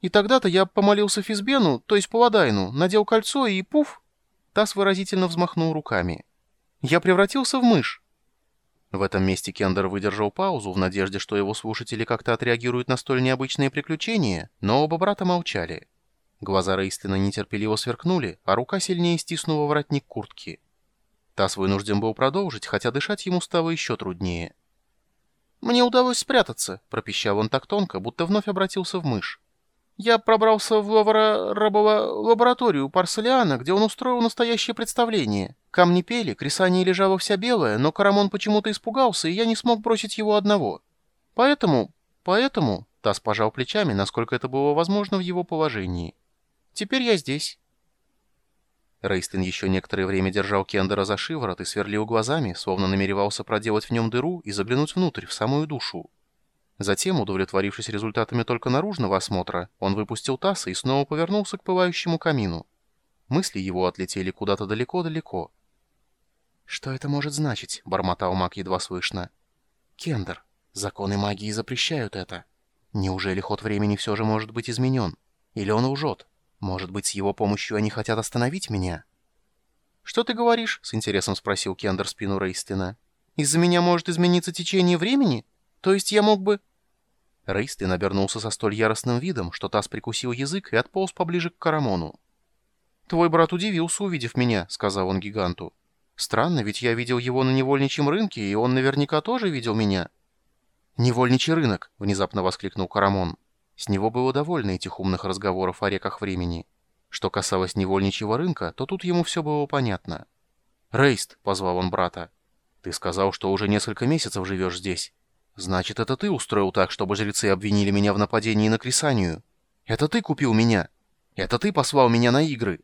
И тогда-то я помолился Физбену, то есть Паладайну, надел кольцо и пуф!» Тасс выразительно взмахнул руками. «Я превратился в мышь!» В этом месте Кендер выдержал паузу в надежде, что его слушатели как-то отреагируют на столь необычные приключения, но оба брата молчали. Глаза Рейстлина нетерпеливо сверкнули, а рука сильнее стиснула воротник куртки. Тасс вынужден был продолжить, хотя дышать ему стало еще труднее. «Мне удалось спрятаться», — пропищал он так тонко, будто вновь обратился в мышь. «Я пробрался в рабова... лабораторию Парселиана, где он устроил настоящее представление. Камни пели, Крисания лежала вся белая, но Карамон почему-то испугался, и я не смог бросить его одного. Поэтому... поэтому...» — Тасс пожал плечами, насколько это было возможно в его положении. Теперь я здесь». Рейстлин еще некоторое время держал Кендера за шиворот и сверлил глазами, словно намеревался проделать в нем дыру и заглянуть внутрь, в самую душу. Затем, удовлетворившись результатами только наружного осмотра, он выпустил Тасса и снова повернулся к пылающему камину. Мысли его отлетели куда-то далеко-далеко. «Что это может значить?» — бормотал маг едва слышно. «Кендер, законы магии запрещают это. Неужели ход времени все же может быть изменен? Или он лжет?» Может быть, с его помощью они хотят остановить меня?» «Что ты говоришь?» — с интересом спросил Кендер спину Рейстлина. «Из-за меня может измениться течение времени? То есть я мог бы...» Рейстлин обернулся со столь яростным видом, что Тасс прикусил язык и отполз поближе к Карамону. «Твой брат удивился, увидев меня», — сказал он гиганту. «Странно, ведь я видел его на невольничьем рынке, и он наверняка тоже видел меня». «Невольничий рынок!» — внезапно воскликнул Карамон. С него было довольно этих умных разговоров о реках времени. Что касалось невольничьего рынка, то тут ему все было понятно. «Рейст», — позвал он брата, — «ты сказал, что уже несколько месяцев живешь здесь. Значит, это ты устроил так, чтобы жрецы обвинили меня в нападении на Крисанию? Это ты купил меня? Это ты послал меня на игры?»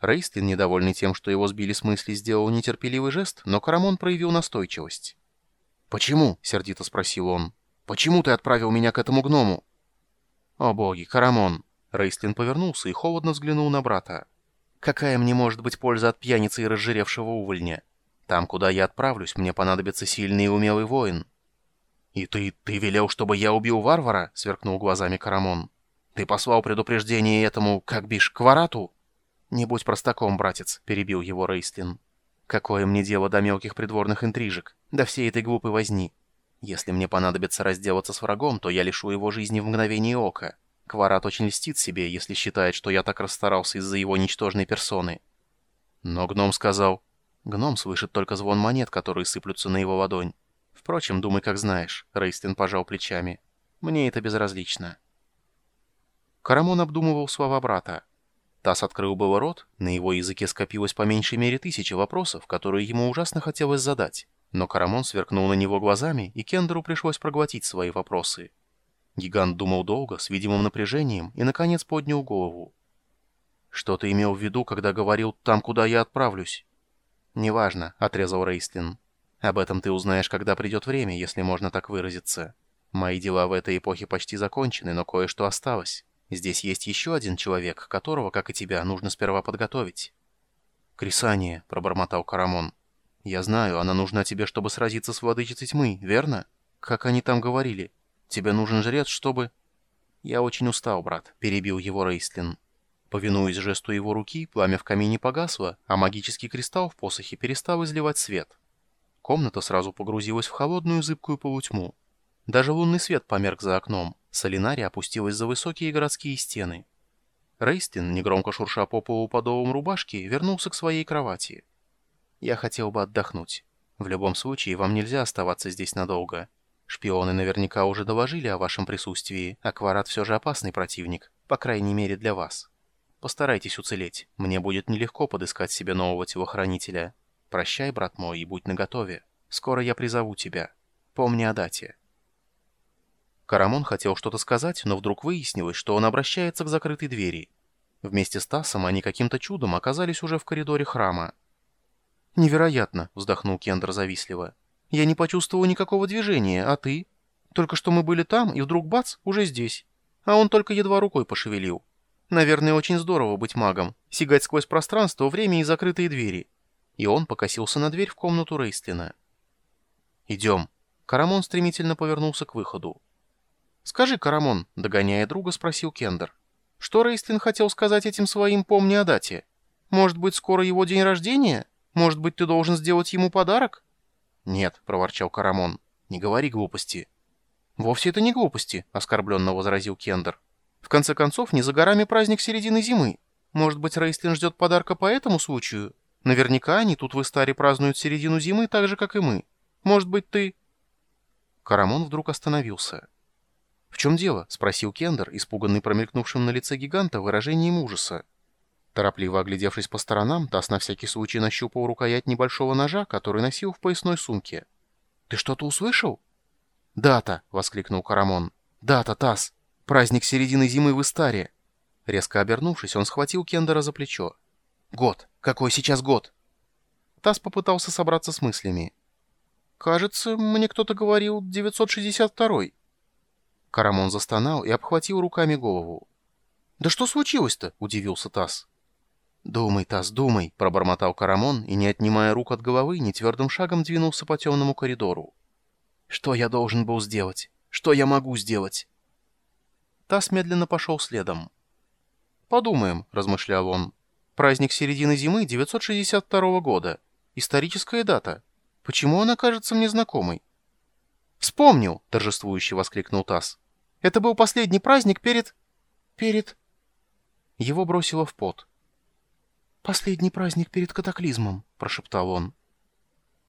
Рейстлин, недовольный тем, что его сбили с мысли, сделал нетерпеливый жест, но Карамон проявил настойчивость. «Почему?» — сердито спросил он. «Почему ты отправил меня к этому гному?» «О боги, Карамон!» Рейстлин повернулся и холодно взглянул на брата. «Какая мне может быть польза от пьяницы и разжиревшего увольня? Там, куда я отправлюсь, мне понадобится сильный и умелый воин». «И ты... ты велел, чтобы я убил варвара?» — сверкнул глазами Карамон. «Ты послал предупреждение этому, как бишь, кварату?» «Не будь простаком, братец», — перебил его Рейстлин. «Какое мне дело до мелких придворных интрижек, до всей этой глупой возни? Если мне понадобится разделаться с врагом, то я лишу его жизни в мгновение ока. Кварат очень льстит себе, если считает, что я так расстарался из-за его ничтожной персоны. Но гном сказал... Гном слышит только звон монет, которые сыплются на его ладонь. Впрочем, думай, как знаешь. Рейстлин пожал плечами. Мне это безразлично. Карамон обдумывал слова брата. Тасс открыл было рот, на его языке скопилось по меньшей мере тысячи вопросов, которые ему ужасно хотелось задать. Но Карамон сверкнул на него глазами, и Кендеру пришлось проглотить свои вопросы. Гигант думал долго, с видимым напряжением, и, наконец, поднял голову. «Что ты имел в виду, когда говорил «там, куда я отправлюсь»?» «Неважно», — отрезал Рейстлин. «Об этом ты узнаешь, когда придет время, если можно так выразиться. Мои дела в этой эпохе почти закончены, но кое-что осталось. Здесь есть еще один человек, которого, как и тебя, нужно сперва подготовить». «Крисание», — пробормотал Карамон. «Я знаю, она нужна тебе, чтобы сразиться с владычицей тьмы, верно? Как они там говорили? Тебе нужен жрец, чтобы...» «Я очень устал, брат», — перебил его Рейстлин. Повинуясь жесту его руки, пламя в камине погасло, а магический кристалл в посохе перестал изливать свет. Комната сразу погрузилась в холодную зыбкую полутьму. Даже лунный свет померк за окном. Солинария опустилась за высокие городские стены. Рейстин, негромко шурша по полу подолом рубашки, вернулся к своей кровати. Я хотел бы отдохнуть. В любом случае, вам нельзя оставаться здесь надолго. Шпионы наверняка уже доложили о вашем присутствии, а Кварат все же опасный противник, по крайней мере для вас. Постарайтесь уцелеть. Мне будет нелегко подыскать себе нового телохранителя. Прощай, брат мой, и будь наготове. Скоро я призову тебя. Помни о дате». Карамон хотел что-то сказать, но вдруг выяснилось, что он обращается к закрытой двери. Вместе с Тасом они каким-то чудом оказались уже в коридоре храма. «Невероятно!» — вздохнул Кендер завистливо. «Я не почувствовал никакого движения, а ты? Только что мы были там, и вдруг бац, уже здесь. А он только едва рукой пошевелил. Наверное, очень здорово быть магом, сигать сквозь пространство, время и закрытые двери». И он покосился на дверь в комнату Рейстлина. «Идем». Карамон стремительно повернулся к выходу. «Скажи, Карамон», — догоняя друга, спросил Кендер. «Что Рейстлин хотел сказать этим своим «помни о дате»? Может быть, скоро его день рождения? Может быть, ты должен сделать ему подарок?» «Нет», — проворчал Карамон, — «не говори глупости». «Вовсе это не глупости», — оскорбленно возразил Кендер. «В конце концов, не за горами праздник середины зимы. Может быть, Рейстлин ждет подарка по этому случаю? Наверняка они тут в Истаре празднуют середину зимы так же, как и мы. Может быть, ты...» Карамон вдруг остановился. «В чем дело?» — спросил Кендер, испуганный промелькнувшим на лице гиганта выражением ужаса. Торопливо оглядевшись по сторонам, Тасс на всякий случай нащупал рукоять небольшого ножа, который носил в поясной сумке. «Ты что-то услышал?» «Дата!» — воскликнул Карамон. «Дата, Тасс! Праздник середины зимы в Истаре!» Резко обернувшись, он схватил Кендера за плечо. «Год! Какой сейчас год?» Тасс попытался собраться с мыслями. «Кажется, мне кто-то говорил 962-й». Карамон застонал и обхватил руками голову. «Да что случилось-то?» — удивился Тасс. «Думай, Тасс, думай», — пробормотал Карамон и, не отнимая рук от головы, нетвердым шагом двинулся по темному коридору. «Что я должен был сделать? Что я могу сделать?» Тасс медленно пошел следом. «Подумаем», — размышлял он. «Праздник середины зимы 962 года. Историческая дата. Почему она кажется мне знакомой?» «Вспомнил!» — торжествующе воскликнул Тасс. «Это был последний праздник перед... перед...» Его бросило в пот. «Последний праздник перед катаклизмом», — прошептал он.